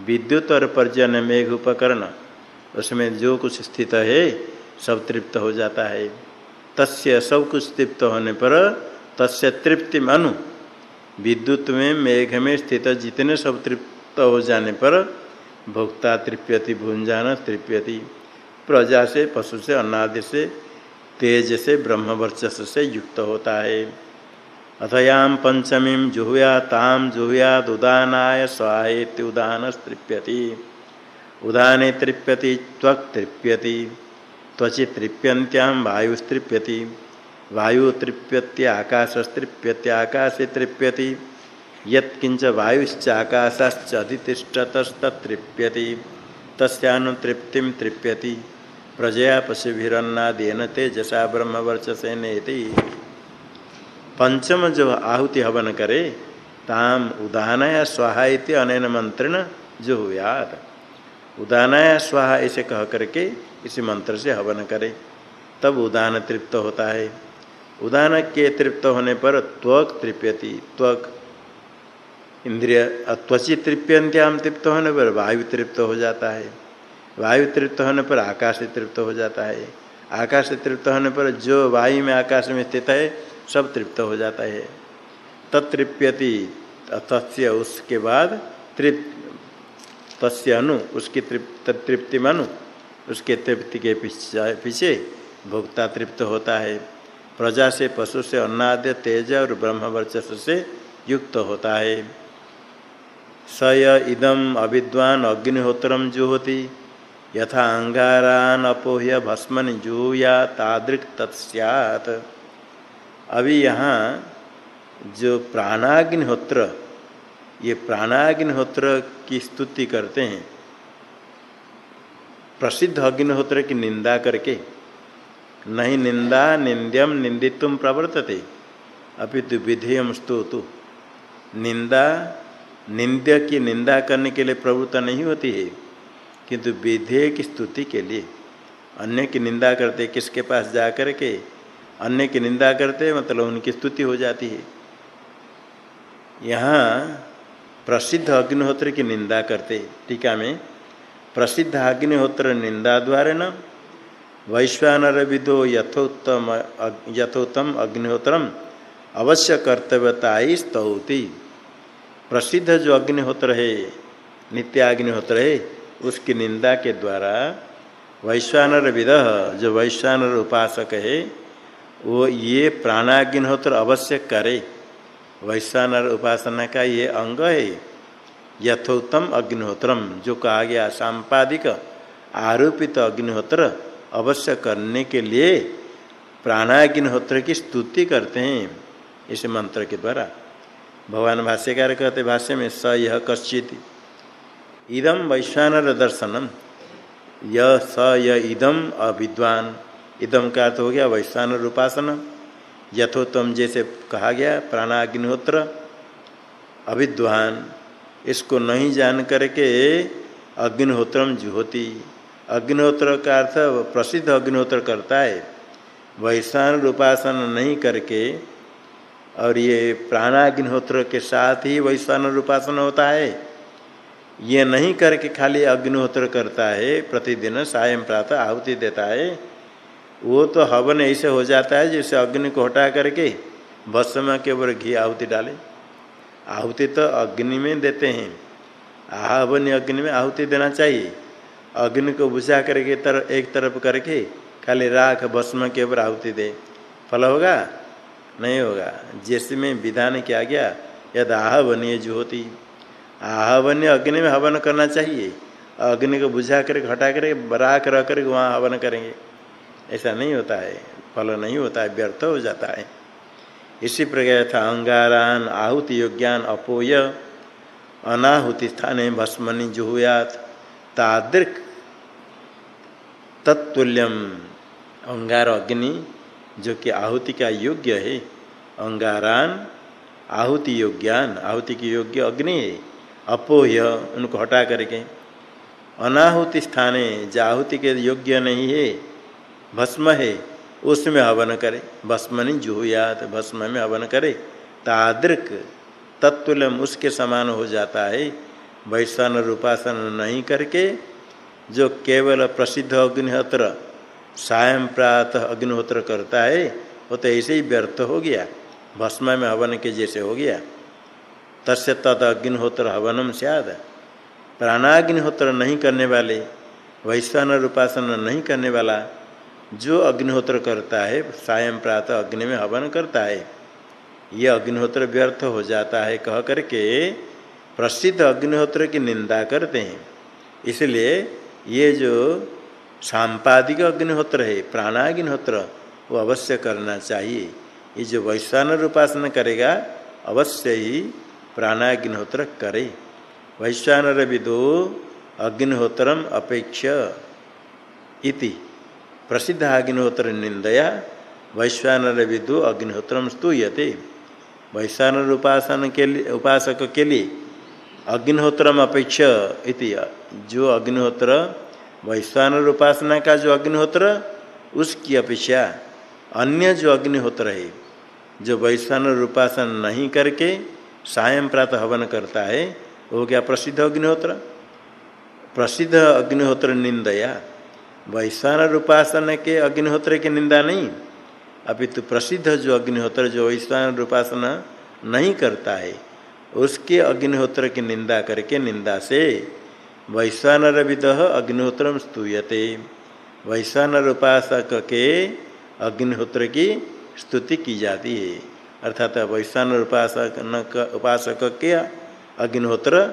विद्युत और पर्जन्य मेघ उपकरण, उसमें जो कुछ स्थित है, सब तृप्त हो जाता है। तस्य सब कुछ तृप्त होने पर तस्य तृप्ति अनु विद्युत में मेघ में स्थित जितने सब तृप्त हो जाने पर भोक्ता तृप्यति, भुंजान तृप्यति। प्रजा से, पशु से, अनादि से, तेज से ब्रह्मवर्चस से युक्त होता है। अथयाम पंचमी जुहुया ताम जुहुयाद उदानाय स्वाहेत्य उदान तृप्यति उदाने तृप्यति, त्वक तृप्यति, त्वचि वायुस्तृप्यति वायु तृप्यत्य तृप्यति यत्किंच वायुश्च आकाशश्च तृप्यति। प्रजया पशुभिरन्नादेन तेजसा ब्रह्मवर्चसेन पंचम जो आहुति हवन करे, ताम उदाहनाया स्वाहा इति अनैन मंत्रेण जो हुयात। उदाहनाया स्वाहा ऐसे कह करके इसी मंत्र से हवन करे। तब उदान तृप्त होता है। उदान के तृप्त होने पर त्वक तृप्यति, त्वक इंद्रिय, त्वची तृप्यंत्याम तृप्त होने पर वायु तृप्त हो जाता है। वायु तृप्त होने पर आकाश तृप्त हो जाता है। आकाश तृप्त होने पर जो वायु में आकाश में स्थित है सब तृप्त हो जाता है। तत्प्यति तस्य उसके बाद तृप्त, तस्य अनु, उसकी तृप्त तृप्ति मनु, उसके तृप्ति के पीछे पीछे भोक्ता तृप्त होता है। प्रजा से, पशु से, अन्नाद्य, तेज और ब्रह्म वर्चस्व से युक्त होता है। स य इदम अविद्वान अग्निहोत्रम जुहोति, यथा अंगारान अपोह्य भस्मन जूया तादृक तत्स्यात् अभी यहाँ जो प्राणाग्निहोत्र, ये प्राणाग्निहोत्र की स्तुति करते हैं, प्रसिद्ध अग्निहोत्र की निंदा करके, नहीं निंदा निंद्यम निंदित्व प्रवर्तते अभी तो विधेयम स्तोतु। निंदा, निंद्य की निंदा करने के लिए प्रवृत्त नहीं होती है, किंतु विधेय की स्तुति के लिए, अन्य की निंदा करते किसके पास जा कर के अन्य की निंदा करते मतलब उनकी स्तुति हो जाती है। यहाँ प्रसिद्ध अग्निहोत्र की निंदा करते टीका में? प्रसिद्ध अग्निहोत्र निंदा द्वारा न वैश्वानर विदो यथोत्तम यथोत्तम अग्निहोत्रम, अवश्य कर्तव्यता स्तौती। प्रसिद्ध जो अग्निहोत्र है नित्य अग्निहोत्र है, उसकी निंदा के द्वारा वैश्वानर विद जो वैश्वानर उपासक है वो ये प्राणाग्निहोत्र अवश्य करे। वैश्वानर उपासना का ये अंग है। यथोत्तम अग्निहोत्रम, जो कहा गया सांपादिक, आरोपित अग्निहोत्र अवश्य करने के लिए प्राणाग्निहोत्र की स्तुति करते हैं इस मंत्र के द्वारा। भगवान भाष्यकार कहते भाष्य में स यह कश्चित। इदम वैश्वानर दर्शनम। य स य इदम अविद्वान। इदम का अर्थ हो गया वैश्वान उपासना यथोत्तम जैसे कहा गया, प्राणाग्निहोत्र, अविद्वान। इसको नहीं जान करके अग्निहोत्रम जुहोती अग्निहोत्र का अर्थ प्रसिद्ध अग्निहोत्र करता है। वैश्वान उपासन नहीं करके और ये प्राणाग्निहोत्र के साथ ही वैश्वान उपासन होता है। ये नहीं करके खाली अग्निहोत्र करता है, प्रतिदिन सायं प्रातः आहुति देता है। वो तो हवन ऐसे हो जाता है जैसे अग्नि को हटा करके भस्म के ऊपर घी आहुति डाले। आहुति तो अग्नि में देते हैं। आहवन अग्नि में आहुति देना चाहिए। अग्नि को बुझा करके तर, एक तरफ़ करके खाली राख भस्म के ऊपर आहुति दे। फल होगा? नहीं होगा। जिसमें विधान किया गया यद आहवनीय जो होती आहवन्य अग्नि में हवन करना चाहिए। अग्नि को बुझा करके हटा करके राख रह करके वहाँ हवन करेंगे। ऐसा नहीं होता है, फल नहीं होता है, व्यर्थ हो जाता है। इसी प्रकार था अंगारान, आहुति योग्यान अपोय, अनाहुति स्थान भस्मनि जुहुयात, तादृक तत्तुल्यम अंगार अग्नि, जो कि आहुति का योग्य है, अंगारान, आहुति योग्यान, आहुति की योग्य अग्नि है अपोह्य उनको हटा करके। अनाहुति स्थाने, जो आहुति के योग्य नहीं है भस्म है, उसमें हवन करे। भस्म नहीं जुहुयात, भस्म में हवन करे। तादृक तत्तुल्यम उसके समान हो जाता है। वैश्वान रूपासन नहीं करके, जो केवल प्रसिद्ध अग्निहोत्र, सायं प्रातः अग्निहोत्र करता है, वो तो ऐसे ही व्यर्थ हो गया। भस्म में हवन के जैसे हो गया। तस्य तद अग्निहोत्र हवनम सियाद। प्राणाग्निहोत्र नहीं करने वाले वैश्वान रूपासन नहीं करने वाला जो अग्निहोत्र करता है, सायं प्रातः अग्नि में हवन करता है, ये अग्निहोत्र व्यर्थ हो जाता है कह करके प्रसिद्ध अग्निहोत्र की निंदा करते हैं। इसलिए ये जो सांपादिक अग्निहोत्र है, प्राणाग्निहोत्र, वो अवश्य करना चाहिए। ये जो वैश्वानर उपासना करेगा, अवश्य ही प्राणाग्निहोत्र करे। वैश्वानर विदो अग्निहोत्रम अपेक्ष इति। प्रसिद्ध अग्निहोत्र निंदया वैश्वानर विदु अग्निहोत्र स्तूयते वैश्वानर उपासन के लिए उपासक के लिए अग्निहोत्रम इति जो अग्निहोत्र वैश्वानर उपासना का जो अग्निहोत्र उसकी अपेक्षा अन्य जो अग्निहोत्र है जो वैश्वानर उपासना नहीं करके सायं प्रातः हवन करता है वो क्या प्रसिद्ध अग्निहोत्र प्रसिद्ध अग्निहोत्र निंदया वैश्वानर रूपासन के अग्निहोत्र की निंदा नहीं। अभी तो प्रसिद्ध जो अग्निहोत्र, जो वैश्वान रूपासना नहीं करता है, उसके अग्निहोत्र की निंदा करके निंदा से वैश्वानर विद अग्निहोत्र स्तूयते। वैश्वानर उपासक के अग्निहोत्र की स्तुति की जाती है। अर्थात वैश्वानर उपासक उपासक के अग्निहोत्र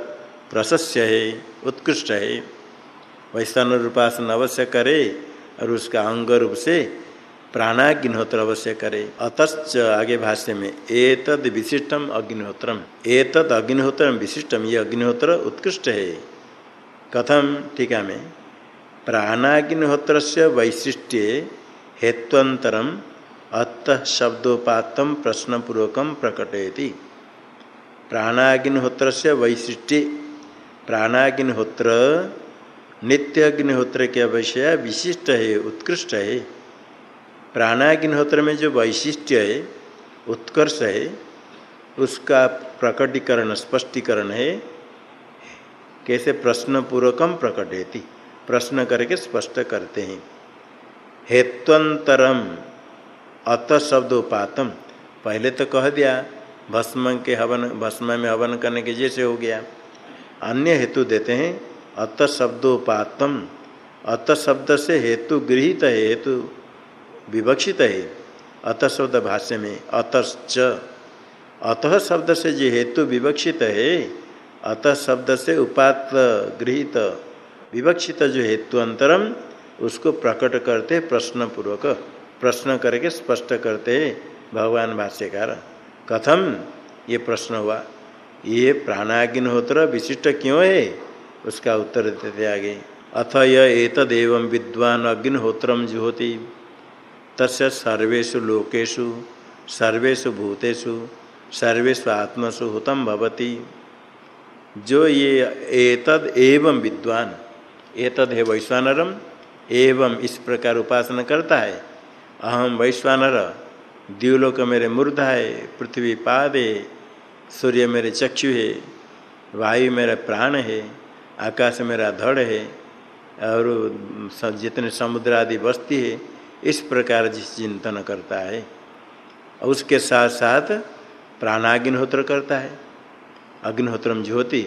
प्रशस्य है, उत्कृष्ट है। वैश्वानर उपासना अवश्य करे और उसका अंग रूप से प्राणाग्निहोत्र अवश्य करे। अतच आगे भाष्य में, एतद विशिष्टम अग्निहोत्रम। एतद अग्निहोत्र विशिष्टम, ये अग्निहोत्र उत्कृष्ट है। कथम टीका में प्राणाग्निहोत्र से वैशिष्ट्य हेत्वंतरम अत शब्दोपातम प्रश्नपूर्वक प्रकटयति। प्राणाग्निहोत्र से वैशिष्ट्य, प्राणाग्निहोत्र नित्य अग्निहोत्र के अपेक्षा विशिष्ट है, उत्कृष्ट है। प्राणाग्निहोत्र में जो वैशिष्ट्य है, उत्कर्ष है, उसका प्रकटीकरण, स्पष्टीकरण है। कैसे प्रश्न पूर्वकम प्रकटयति प्रश्न करके स्पष्ट करते हैं। हेत्वंतरम, अत शब्दोपातम। पहले तो कह दिया, भस्म के हवन, भस्म में हवन करने के जैसे हो गया। अन्य हेतु देते हैं अत शब्दोपातम अत शब्द से हेतु गृहित है, हेतु विवक्षित है। अत शब्द भाष्य में अतश्च। अतः शब्द से जो हेतु विवक्षित है, अतः शब्द से उपात गृहित। विवक्षित जो हेतु अंतरम, उसको प्रकट करते प्रश्न पूर्वक प्रश्न करके स्पष्ट करते भगवान भाष्यकार। कथम? ये प्रश्न हुआ। ये प्राणाग्निहोत्र विशिष्ट क्यों है? उसका उत्तर देते आगे। अथ यतदेव विद्वान अग्निहोत्र जुहोति। तस् लोकेशु सर्वेशु भूतेषु सर्वेशु आत्मसु हुतम भवती। जो ये एतद एवं विद्वान, एतद है वैश्वानरम एवं इस प्रकार उपासना करता है। अहम वैश्वानर द्यूलोक मेरे मूर्धा है, पृथ्वी पाद है सूर्य मेरे चक्षु है, वायु मेरा प्राण है। आकाश मेरा धड़ है और जितने समुद्र आदि बस्ती है, इस प्रकार जिस चिंतन करता है, उसके साथ साथ प्राणाग्निहोत्र करता है। अग्निहोत्रम ज्योति,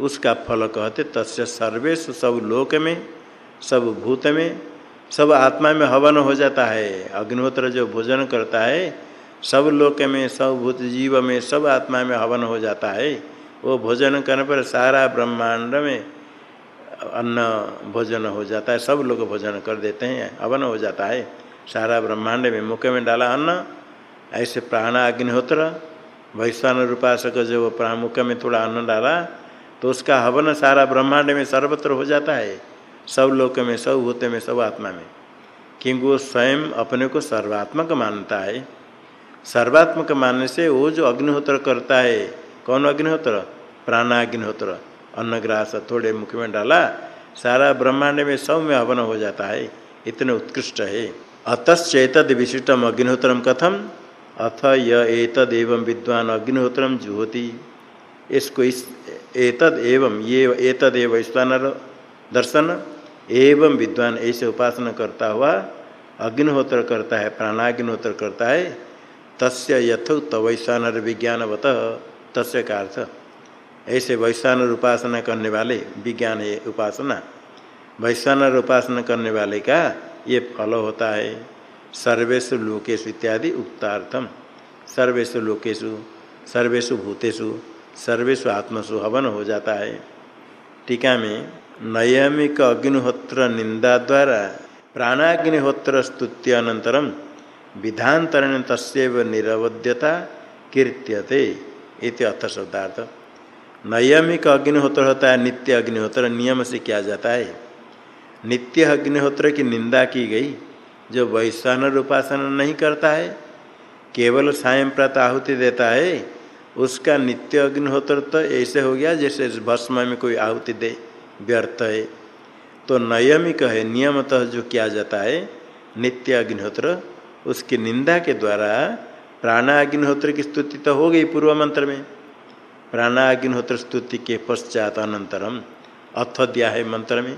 उसका फल कहते तस्य सर्वेश सब लोक में, सब भूत में, सब आत्मा में हवन हो जाता है। अग्निहोत्र जो भोजन करता है, सब लोक में, सब भूत जीव में, सब आत्मा में हवन हो जाता है। वो भोजन करने पर सारा ब्रह्मांड में अन्न भोजन हो जाता है, सब लोग भोजन कर देते हैं, हवन हो जाता है। सारा ब्रह्मांड में मुख में डाला अन्न, ऐसे प्राण अग्निहोत्र वैश्वान रूपासक जो प्राण मुख में थोड़ा अन्न डाला तो उसका हवन सारा ब्रह्मांड में सर्वत्र हो जाता है। सब लोक में, सब भूत में, सब आत्मा में। क्योंकि वो स्वयं अपने को सर्वात्मक मानता है। सर्वात्मक मानने से वो जो अग्निहोत्र करता है कौन अग्निहोत्र? प्राणाग्निहोत्र। अन्नग्रास थोड़े मुख में डाला, सारा ब्रह्मांड में सब में हवन हो जाता है, इतने उत्कृष्ट है। अतश्चेतद विशिष्टम अग्निहोत्रम कथम? अथ यतद एवं विद्वान अग्निहोत्रम जुहोति। इसको इस, एतद एवं ये, एतद एवं दर्शन। एवं विद्वान ऐसे उपासना करता हुआ अग्निहोत्र करता है, प्राणाग्निहोत्र करता है। तस्य यथोक्त वैश्वानर विज्ञानवत तस्य का अर्थ ऐसे वैश्वानर उपासना करने वाले विज्ञान है उपासना वैश्वानर उपासना करने वाले का ये फल होता है। सर्वेशु लोकेशु इत्यादि उक्तार्थम। सर्वेशु लोकेशु सर्वेशु भूतेषु सर्वेशु आत्मसु हवन हो जाता है। टीका में नयमिक अग्निहोत्र निंदा द्वारा प्राणाग्निहोत्र स्तुत्य अनंतरम विधानतरण तस्व निरवध्यता कीर्त्यते। इति अर्थ शब्दार्थ। नयमिक अग्निहोत्र होता है, नित्य अग्निहोत्र, नियम से किया जाता है। नित्य अग्निहोत्र की निंदा की गई, जो वैश्वान उपासना नहीं करता है, केवल सायं प्रात आहुति देता है, उसका नित्य अग्निहोत्र तो ऐसे हो गया जैसे भस्म में कोई आहुति दे, व्यर्थ है। तो नयमिक है नियमतः जो किया जाता है, नित्य अग्निहोत्र, उसकी निंदा के द्वारा प्राणाग्निहोत्र की स्तुति तो हो गई पूर्व मंत्र में। प्राणाग्निहोत्र स्तुति के पश्चात अनंतरम अथ दिया है मंत्र में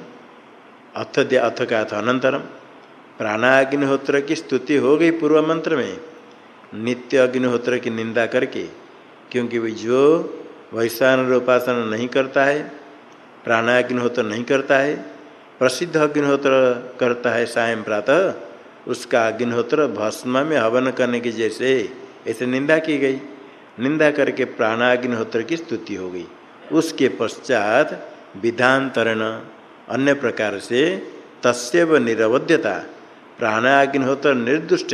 अथ दिया अथ का था अनंतरम प्राणाग्निहोत्र की स्तुति हो गई पूर्व मंत्र में। नित्य अग्निहोत्र की निंदा करके, क्योंकि वे जो वैश्वान उपासना नहीं करता है, प्राणाग्निहोत्र नहीं करता है, प्रसिद्ध अग्निहोत्र करता है सायं प्रातः उसका अग्निहोत्र भस्म में हवन करने की जैसे ऐसे निंदा की गई। निंदा करके प्राणाग्निहोत्र की स्तुति हो गई। उसके पश्चात विधानतरण अन्य प्रकार से तस्व निरवध्यता, प्राणाग्निहोत्र निर्दुष्ट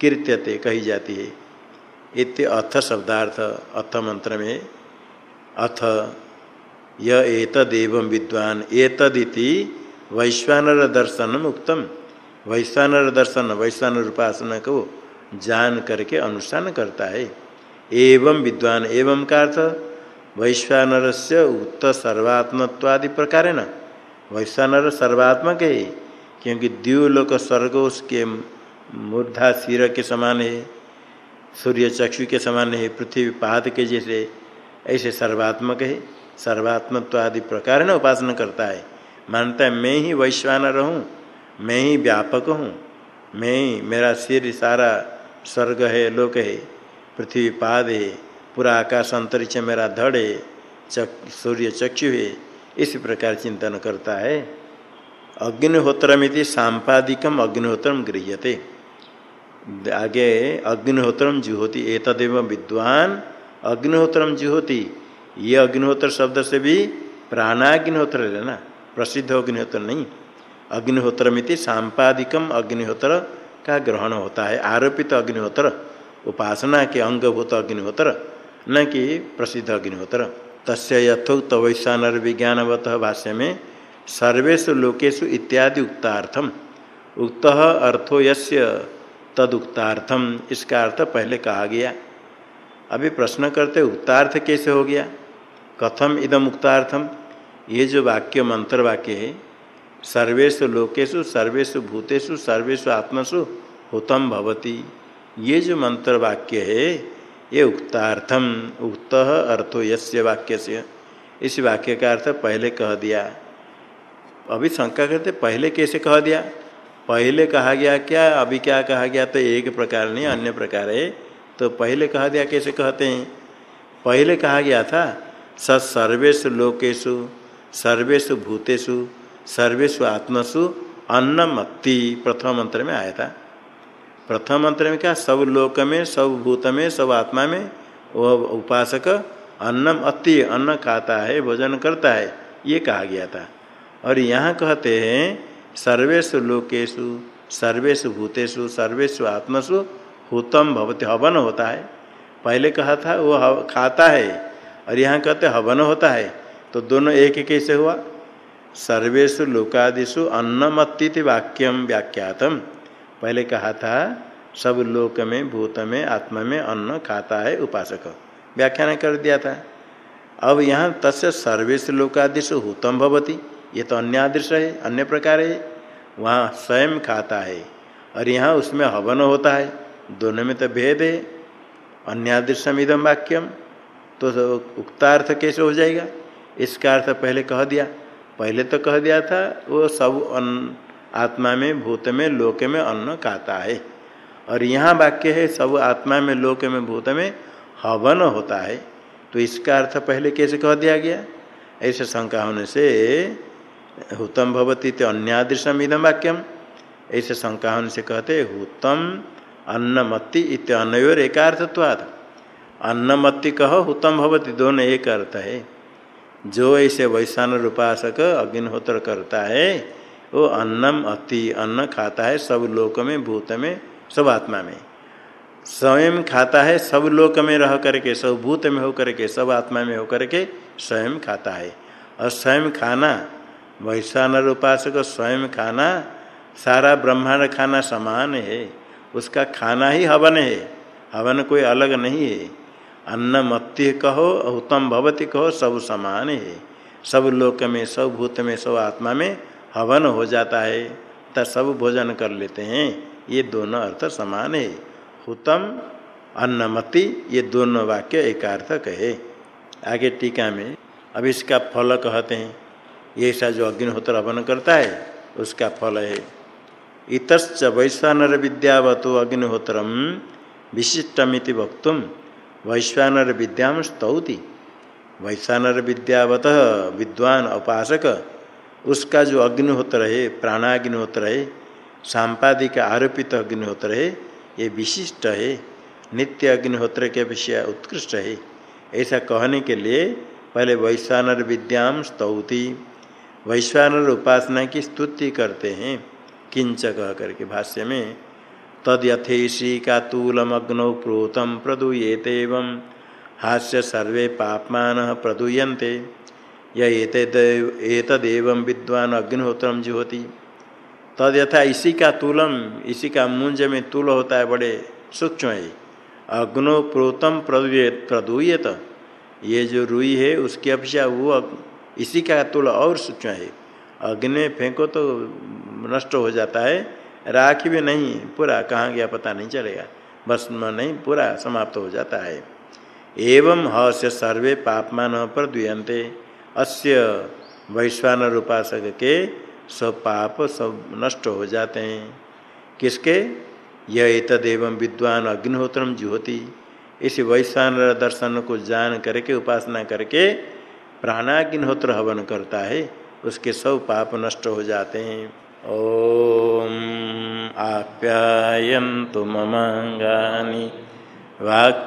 कीर्त्यते कही जाती है। इत अथ शब्दार्थ, अथ मंत्र में अथ येतदेव विद्वान, एतदिति वैश्वानर दर्शन उत्तम वैश्वानर दर्शन वैश्वानर उपासना को जान करके अनुष्ठान करता है। एवं विद्वान एवं का अर्थ वैश्वानर से उक्त सर्वात्मत्वादि प्रकार न। वैश्वानर सर्वात्मक है, क्योंकि द्व्युलोक स्वर्ग उसके मूर्धा सिर के समान है, सूर्य चक्षु के समान है, पृथ्वी पाद के जैसे, ऐसे सर्वात्मक है। सर्वात्मत्व आदि प्रकार न उपासना करता है। मानता है, मैं ही वैश्वानर हूँ। मैं ही व्यापक हूँ। मैं ही मेरा सिर सारा स्वर्ग है, लोक है, पृथ्वी पाद है, पूरा आकाश अंतरिक्ष मेरा धड़ है, चक, सूर्य चक्षु है। इस प्रकार चिंतन करता है। अग्निहोत्रमिति सांपादिकम अग्निहोत्रम गृह्यते। आगे अग्निहोत्रम जुहोती, एतदेव विद्वान अग्निहोत्रम जुहोती। ये अग्निहोत्र शब्द से भी प्राणाग्निहोत्र लेना प्रसिद्ध अग्निहोत्र नहीं। अग्निहोत्र मिति सांपादिकम अग्निहोत्र का ग्रहण होता है। आरोपित अग्निहोत्र, उपासना के अंगभूत अग्निहोत्र, न कि प्रसिद्ध अग्निहोत्र। तस्य यथोक्त वैश्वानर विज्ञानवत भाष्य में सर्वेशु लोकेशु इत्यादि उक्तार्थम। उक्त अर्थो यस्य तदुक्तार्थम, इसका अर्थ पहले कहा गया। अभी प्रश्न करते, उक्तार्थ कैसे हो गया? कथम इदम मुक्तार्थम ये जो वाक्य मंत्र वाक्य है सर्वेशु लोकेशु सर्वेशु भूतेषु सर्वेशु आत्मसु हुतम भवती। ये जो मंत्र वाक्य है, ये उक्तार्थम उक्त अर्थो यस्य वाक्य से इस वाक्य का अर्थ पहले कह दिया। अभी शंका करते, पहले कैसे कह दिया? पहले कहा गया क्या, अभी क्या कहा गया तो एक प्रकार नहीं, अन्य प्रकार है। तो पहले कहा दिया कैसे कहते हैं? पहले कहा गया था, स सर्वेशु लोकेशु सर्वेशु भूतेषु सर्वेशु आत्मसु अन्नमत्ति प्रथम मंत्र में आया था। प्रथम मंत्र में क्या? सब लोक में, सब भूत में, सब आत्मा में वह उपासक अन्नम अति अन्न खाता है, भोजन करता है, ये कहा गया था। और यहाँ कहते हैं सर्वेशु लोकेशु सर्वेशु भूतेषु सर्वेशु आत्मसु हुतम भवती, हवन होता है। पहले कहा था, वो खाता है, और यहाँ कहते हवन होता है। तो दोनों एक कैसे हुआ? सर्वेशु लोकादिशु अन्नमत्ति वाक्यम व्याख्यातम। पहले कहा था, सब लोक में भूत में आत्मा में अन्न खाता है उपासक। व्याख्यान कर दिया था। अब यहाँ तस्य सर्वेश लोकादिशु हुतम भवती। ये तो अन्य आदृश है, अन्य प्रकार है। वहाँ स्वयं खाता है, और यहाँ उसमें हवन होता है। दोनों में तो भेद है। अन्यादृशम इदम वाक्यम। तो उक्तार्थ कैसे हो जाएगा? इसका अर्थ पहले कह दिया। पहले तो कह दिया था, वो सब अन्न, आत्मा में, भूत में, लोक में अन्न खाता है। और यहाँ वाक्य है, सब आत्मा में, लोक में, भूत में हवन होता है। तो इसका अर्थ पहले कैसे कह दिया गया? ऐसे शंका होने से हुतम भवती तो अन्यादृशम इदम वाक्यम। ऐसे शंका होने से कहते हुतम अन्नमत्ति इत अन्योर एकार्थत्वाद अन्नमत्ति कहो हुतम भवती, दोनों एक अर्थ है। जो ऐसे वैश्वान रूपासक अग्निहोत्र करता है, वो अन्नम अति, अन्न खाता है सब लोक में, भूत में, सब आत्मा में। स्वयं खाता है सब लोक में रह करके, सब भूत में हो करके, सब आत्मा में हो करके स्वयं खाता है। और स्वयं खाना वैश्वान उपासक स्वयं खाना, सारा ब्रह्मांड खाना समान है। उसका खाना ही हवन है। हवन कोई अलग नहीं है। अन्न मत्य कहो उत्तम भवती कहो, सब समान है। सब लोक में, सब भूत में, सब आत्मा में हवन हो जाता है तब सब भोजन कर लेते हैं। ये दोनों अर्थ समान है। हुतम अन्नमति ये दोनों वाक्य एकार्थक है आगे टीका में, अब इसका फल कहते हैं। ये ऐसा जो अग्निहोत्र हवन करता है, उसका फल है। इतच वैश्वानर विद्यावतो अग्निहोत्र विशिष्टमिति वक्तुम। वैश्वानर विद्याम स्तौति। वैश्वानर विद्यावत विद्वान उपासक, उसका जो अग्निहोत्र है प्राणाग्निहोत्र है सांपादिक आरोपित अग्निहोत्र है ये विशिष्ट है। नित्य अग्निहोत्र के विषय उत्कृष्ट है। ऐसा कहने के लिए पहले वैश्वानर विद्याम स्तौति। वैश्वानर उपासना की स्तुति करते हैं। किंच कह करके भाष्य में तद का तूलमग्नौ प्रोतम प्रदूयेत एवं। हास्य सर्वे पापमान प्रदूयन्ते। यतदेव विद्वान अग्निहोत्र जुहोती तद यथा इसी का तुलम इसी का मुंज में तुल होता है बड़े सूक्ष्म है अग्नो प्रोतम प्रदूयत। ये जो रुई है, उसकी अपेक्षा वो इसी का तुल और सूक्ष्म है अग्नि फेंको तो नष्ट हो जाता है। राख भी नहीं, पूरा कहाँ गया पता नहीं चलेगा। बस नहीं, पूरा समाप्त हो जाता है। एवं हस्य सर्वे पापमान पर दुयंते अस्य वैश्वान उपासक के सब पाप सब नष्ट हो जाते हैं। किसके? यह तदेव विद्वान अग्निहोत्र जुहोती। इस वैश्वान दर्शन को जान करके, उपासना करके प्राणाग्निहोत्र हवन करता है। उसके सब पाप नष्ट हो जाते हैं। ओम आप्यायन्तु ममाङ्गानि वाक्